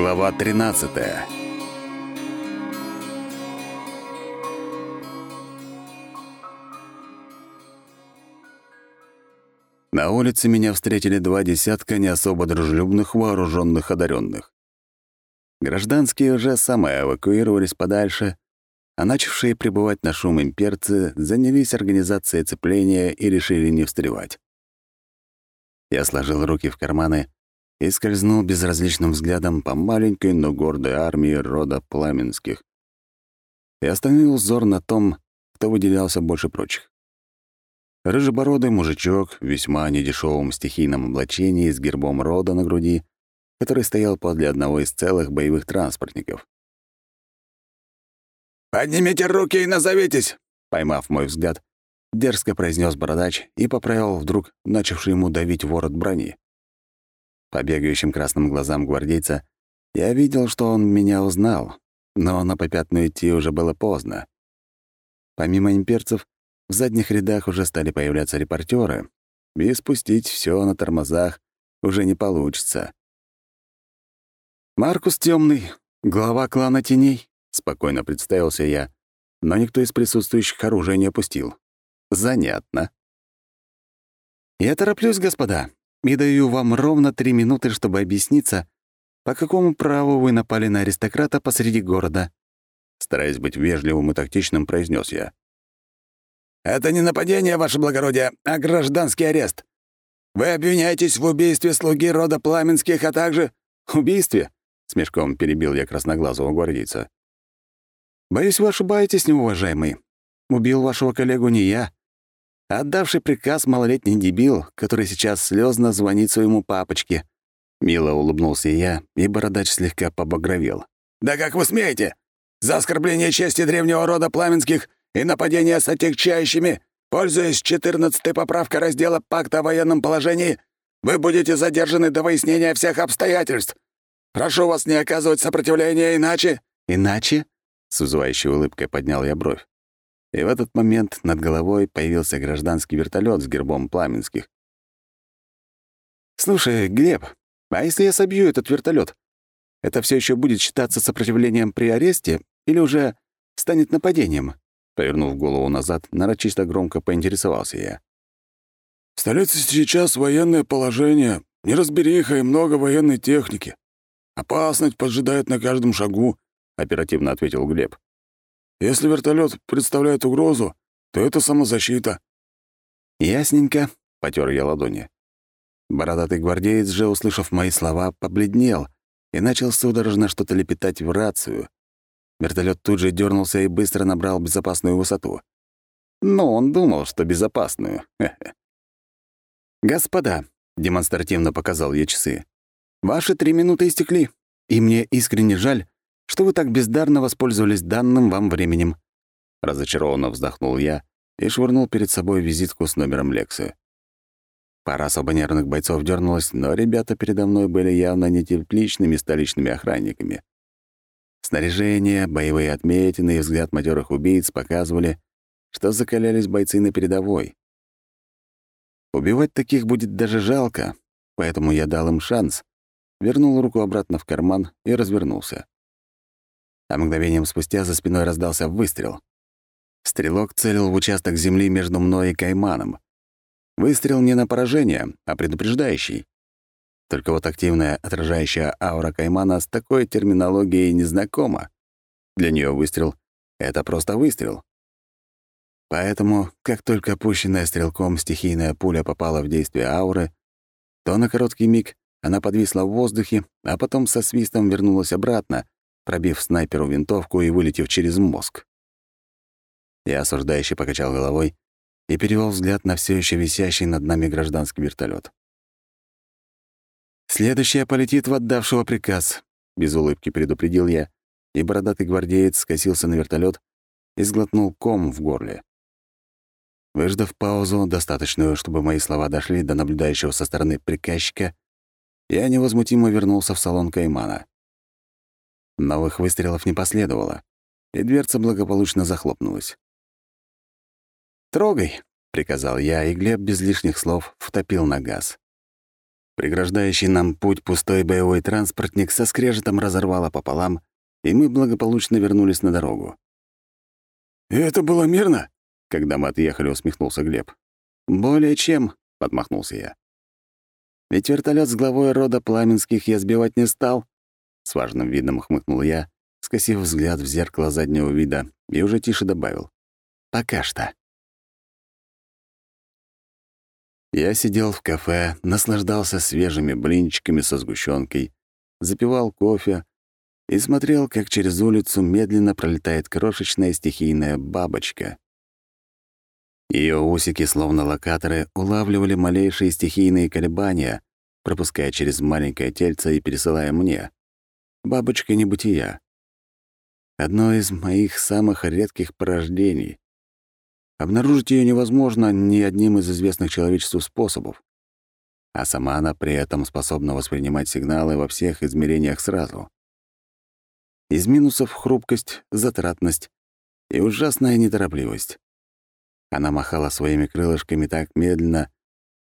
Глава 13 На улице меня встретили два десятка не особо дружелюбных вооруженных одаренных. Гражданские уже самые эвакуировались подальше, а начавшие прибывать на шум имперцы занялись организацией цепления и решили не встревать. Я сложил руки в карманы и скользнул безразличным взглядом по маленькой, но гордой армии рода Пламенских и остановил взор на том, кто выделялся больше прочих. Рыжебородый мужичок в весьма недешевом стихийном облачении с гербом рода на груди, который стоял подле одного из целых боевых транспортников. «Поднимите руки и назовитесь!» Поймав мой взгляд, дерзко произнес бородач и поправил вдруг начавший ему давить ворот брони. По бегающим красным глазам гвардейца я видел, что он меня узнал, но на попятную идти уже было поздно. Помимо имперцев, в задних рядах уже стали появляться репортеры, и спустить все на тормозах уже не получится. «Маркус Темный, глава клана Теней», — спокойно представился я, но никто из присутствующих оружие не опустил. «Занятно». «Я тороплюсь, господа, и даю вам ровно три минуты, чтобы объясниться, по какому праву вы напали на аристократа посреди города». Стараясь быть вежливым и тактичным, произнес я. «Это не нападение, ваше благородие, а гражданский арест. Вы обвиняетесь в убийстве слуги рода Пламенских, а также...» «Убийстве?» — с мешком перебил я красноглазого гвардейца. «Боюсь, вы ошибаетесь, неуважаемый. Убил вашего коллегу не я, отдавший приказ малолетний дебил, который сейчас слезно звонит своему папочке». Мило улыбнулся я, и бородач слегка побагровел. «Да как вы смеете? За оскорбление чести древнего рода Пламенских и нападение с отягчающими, пользуясь 14-й поправкой раздела Пакта о военном положении, вы будете задержаны до выяснения всех обстоятельств. Прошу вас не оказывать сопротивления, иначе...» «Иначе?» — с вызывающей улыбкой поднял я бровь. И в этот момент над головой появился гражданский вертолет с гербом Пламенских. «Слушай, Глеб, а если я собью этот вертолет? Это все еще будет считаться сопротивлением при аресте или уже станет нападением?» Повернув голову назад, нарочисто громко поинтересовался я. «В столице сейчас военное положение, неразбериха и много военной техники. Опасность поджидает на каждом шагу», — оперативно ответил Глеб. «Если вертолет представляет угрозу, то это самозащита». «Ясненько», — потер я ладони. Бородатый гвардеец же, услышав мои слова, побледнел и начал судорожно что-то лепетать в рацию. Вертолет тут же дернулся и быстро набрал безопасную высоту. Но он думал, что безопасную. «Господа», — демонстративно показал я часы, — «ваши три минуты истекли, и мне искренне жаль, что вы так бездарно воспользовались данным вам временем». Разочарованно вздохнул я и швырнул перед собой визитку с номером Лексы. Пара особо нервных бойцов дернулась, но ребята передо мной были явно не тепличными столичными охранниками. Снаряжение, боевые отметины и взгляд матерых убийц показывали, что закалялись бойцы на передовой. Убивать таких будет даже жалко, поэтому я дал им шанс, вернул руку обратно в карман и развернулся. А мгновением спустя за спиной раздался выстрел. Стрелок целил в участок земли между мной и Кайманом. Выстрел не на поражение, а предупреждающий. Только вот активная отражающая аура Каймана с такой терминологией не знакома. Для нее выстрел — это просто выстрел. Поэтому, как только опущенная стрелком стихийная пуля попала в действие ауры, то на короткий миг она подвисла в воздухе, а потом со свистом вернулась обратно, пробив снайперу винтовку и вылетев через мозг. Я осуждающе покачал головой и перевел взгляд на все еще висящий над нами гражданский вертолет. «Следующая полетит в отдавшего приказ», — без улыбки предупредил я, и бородатый гвардеец скосился на вертолет и сглотнул ком в горле. Выждав паузу, достаточную, чтобы мои слова дошли до наблюдающего со стороны приказчика, я невозмутимо вернулся в салон Каймана. Новых выстрелов не последовало, и дверца благополучно захлопнулась. «Трогай», — приказал я, и Глеб без лишних слов втопил на газ. Преграждающий нам путь пустой боевой транспортник со скрежетом разорвало пополам, и мы благополучно вернулись на дорогу. «И это было мирно?» Когда мы отъехали, усмехнулся Глеб. «Более чем», — подмахнулся я. «Ведь вертолет с главой рода Пламенских я сбивать не стал», — с важным видом хмыкнул я, скосив взгляд в зеркало заднего вида, и уже тише добавил. «Пока что». Я сидел в кафе, наслаждался свежими блинчиками со сгущенкой, запивал кофе и смотрел, как через улицу медленно пролетает крошечная стихийная бабочка. Ее усики, словно локаторы, улавливали малейшие стихийные колебания, пропуская через маленькое тельце и пересылая мне. Бабочка небытия. Одно из моих самых редких порождений. Обнаружить ее невозможно ни одним из известных человечеству способов. А сама она при этом способна воспринимать сигналы во всех измерениях сразу. Из минусов — хрупкость, затратность и ужасная неторопливость. Она махала своими крылышками так медленно,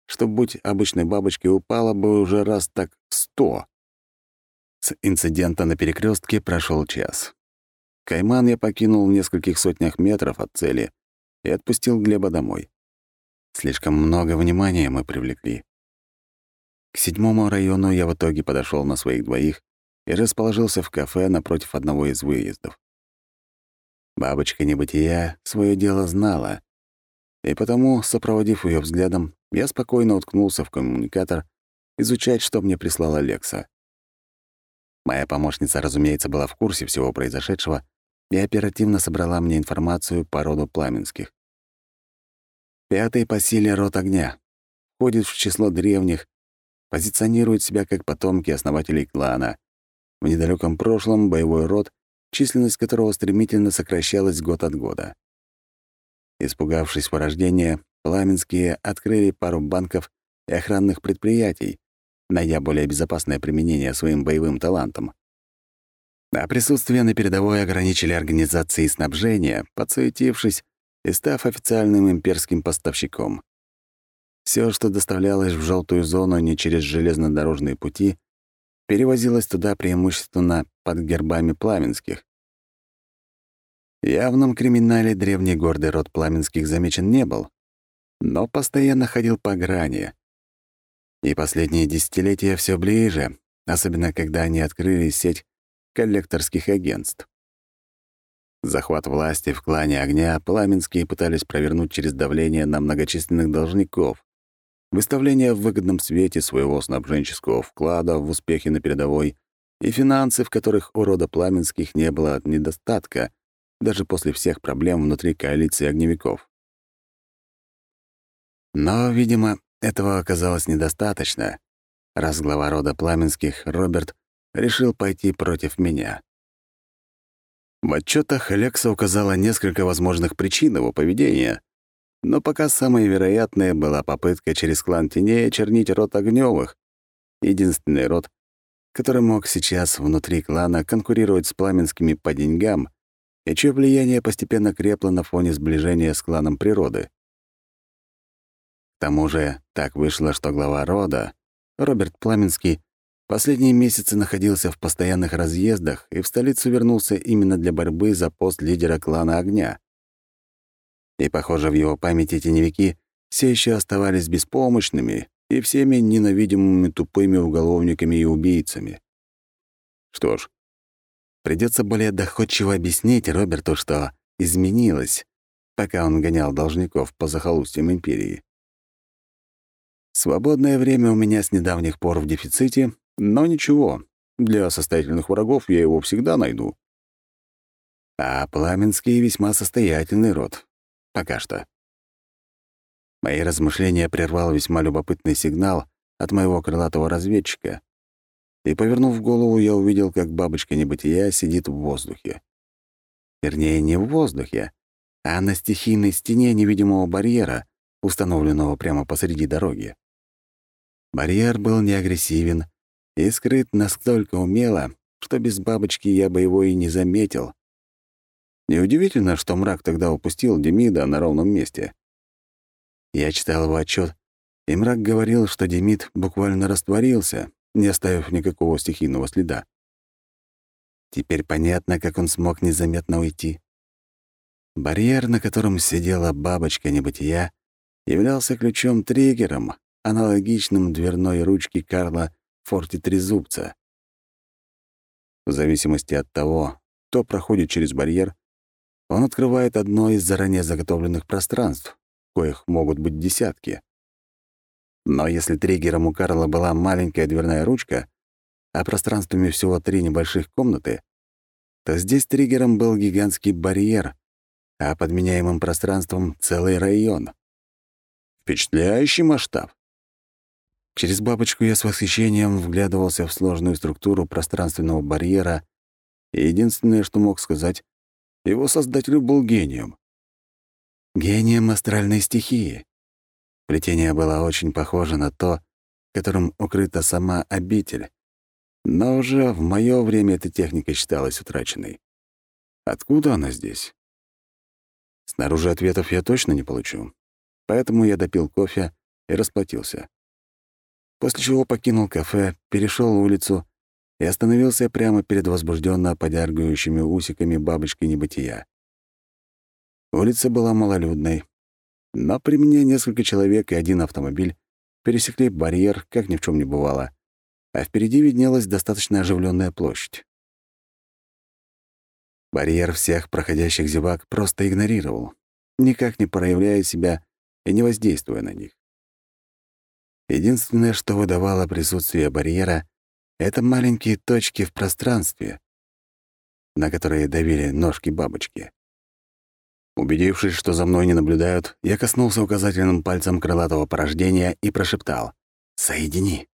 что, будь обычной бабочкой, упала бы уже раз так сто. С инцидента на перекрестке прошел час. Кайман я покинул в нескольких сотнях метров от цели — и отпустил Глеба домой. Слишком много внимания мы привлекли. К седьмому району я в итоге подошел на своих двоих и расположился в кафе напротив одного из выездов. Бабочка небытия свое дело знала, и потому, сопроводив ее взглядом, я спокойно уткнулся в коммуникатор изучать, что мне прислала Лекса. Моя помощница, разумеется, была в курсе всего произошедшего и оперативно собрала мне информацию по роду Пламенских. Пятый по силе род огня. Входит в число древних, позиционирует себя как потомки основателей клана. В недалеком прошлом боевой род, численность которого стремительно сокращалась год от года. Испугавшись порождения, Пламенские открыли пару банков и охранных предприятий, найдя более безопасное применение своим боевым талантам а присутствие на передовой ограничили организации снабжения, подсуетившись и став официальным имперским поставщиком. Все, что доставлялось в желтую зону не через железнодорожные пути, перевозилось туда преимущественно под гербами Пламенских. Явном криминале древний гордый род Пламенских замечен не был, но постоянно ходил по грани. И последние десятилетия все ближе, особенно когда они открыли сеть коллекторских агентств. Захват власти в клане огня Пламенские пытались провернуть через давление на многочисленных должников, выставление в выгодном свете своего снабженческого вклада в успехи на передовой и финансы, в которых у рода Пламенских не было недостатка, даже после всех проблем внутри коалиции огневиков. Но, видимо, этого оказалось недостаточно, раз глава рода Пламенских, Роберт, решил пойти против меня. В отчетах Лекса указала несколько возможных причин его поведения, но пока самой вероятной была попытка через клан Теней очернить род Огнёвых, единственный род, который мог сейчас внутри клана конкурировать с Пламенскими по деньгам и чье влияние постепенно крепло на фоне сближения с кланом природы. Тому же так вышло, что глава рода, Роберт Пламенский, Последние месяцы находился в постоянных разъездах и в столицу вернулся именно для борьбы за пост лидера клана Огня. И, похоже, в его памяти теневики все еще оставались беспомощными и всеми ненавидимыми тупыми уголовниками и убийцами. Что ж, придется более доходчиво объяснить Роберту, что изменилось, пока он гонял должников по захолустьям империи. Свободное время у меня с недавних пор в дефиците, но ничего, для состоятельных врагов я его всегда найду. А Пламенский весьма состоятельный род. Пока что. Мои размышления прервал весьма любопытный сигнал от моего крылатого разведчика. И, повернув голову, я увидел, как бабочка небытия сидит в воздухе. Вернее, не в воздухе, а на стихийной стене невидимого барьера, установленного прямо посреди дороги. Барьер был не агрессивен, и скрыт настолько умело, что без бабочки я бы его и не заметил. Неудивительно, что мрак тогда упустил Демида на ровном месте. Я читал его отчет И мрак говорил, что Демид буквально растворился, не оставив никакого стихийного следа. Теперь понятно, как он смог незаметно уйти. Барьер, на котором сидела бабочка небытия, являлся ключом-триггером, аналогичным дверной ручке Карла Форти Трезубца. В зависимости от того, кто проходит через барьер, он открывает одно из заранее заготовленных пространств, коих могут быть десятки. Но если триггером у Карла была маленькая дверная ручка, а пространствами всего три небольших комнаты, то здесь триггером был гигантский барьер, а подменяемым пространством — целый район. Впечатляющий масштаб. Через бабочку я с восхищением вглядывался в сложную структуру пространственного барьера, и единственное, что мог сказать, его создатель был гением. Гением астральной стихии. Плетение было очень похоже на то, которым укрыта сама обитель, но уже в мое время эта техника считалась утраченной. Откуда она здесь? Снаружи ответов я точно не получу, поэтому я допил кофе и расплатился. После чего покинул кафе, перешел улицу и остановился прямо перед возбужденно подяргивающими усиками бабочки небытия. Улица была малолюдной, но при мне несколько человек и один автомобиль пересекли барьер, как ни в чем не бывало, а впереди виднелась достаточно оживленная площадь. Барьер всех проходящих зевак просто игнорировал, никак не проявляя себя и не воздействуя на них. Единственное, что выдавало присутствие барьера, это маленькие точки в пространстве, на которые давили ножки бабочки. Убедившись, что за мной не наблюдают, я коснулся указательным пальцем крылатого порождения и прошептал «Соедини».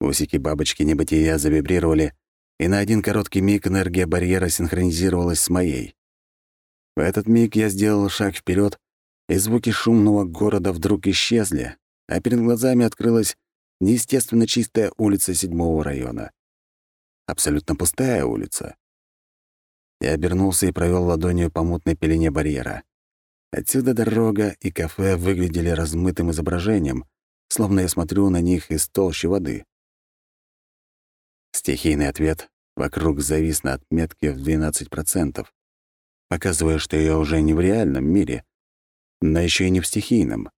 Усики бабочки небытия завибрировали, и на один короткий миг энергия барьера синхронизировалась с моей. В этот миг я сделал шаг вперед, и звуки шумного города вдруг исчезли, а перед глазами открылась неестественно чистая улица седьмого района. Абсолютно пустая улица. Я обернулся и провел ладонью по мутной пелене барьера. Отсюда дорога и кафе выглядели размытым изображением, словно я смотрю на них из толщи воды. Стихийный ответ вокруг завис на отметке в 12%, показывая, что я уже не в реальном мире, но еще и не в стихийном.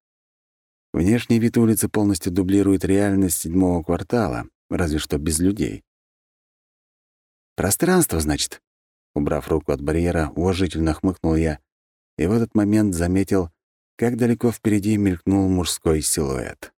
Внешний вид улицы полностью дублирует реальность седьмого квартала, разве что без людей. «Пространство, значит?» Убрав руку от барьера, уважительно хмыкнул я, и в этот момент заметил, как далеко впереди мелькнул мужской силуэт.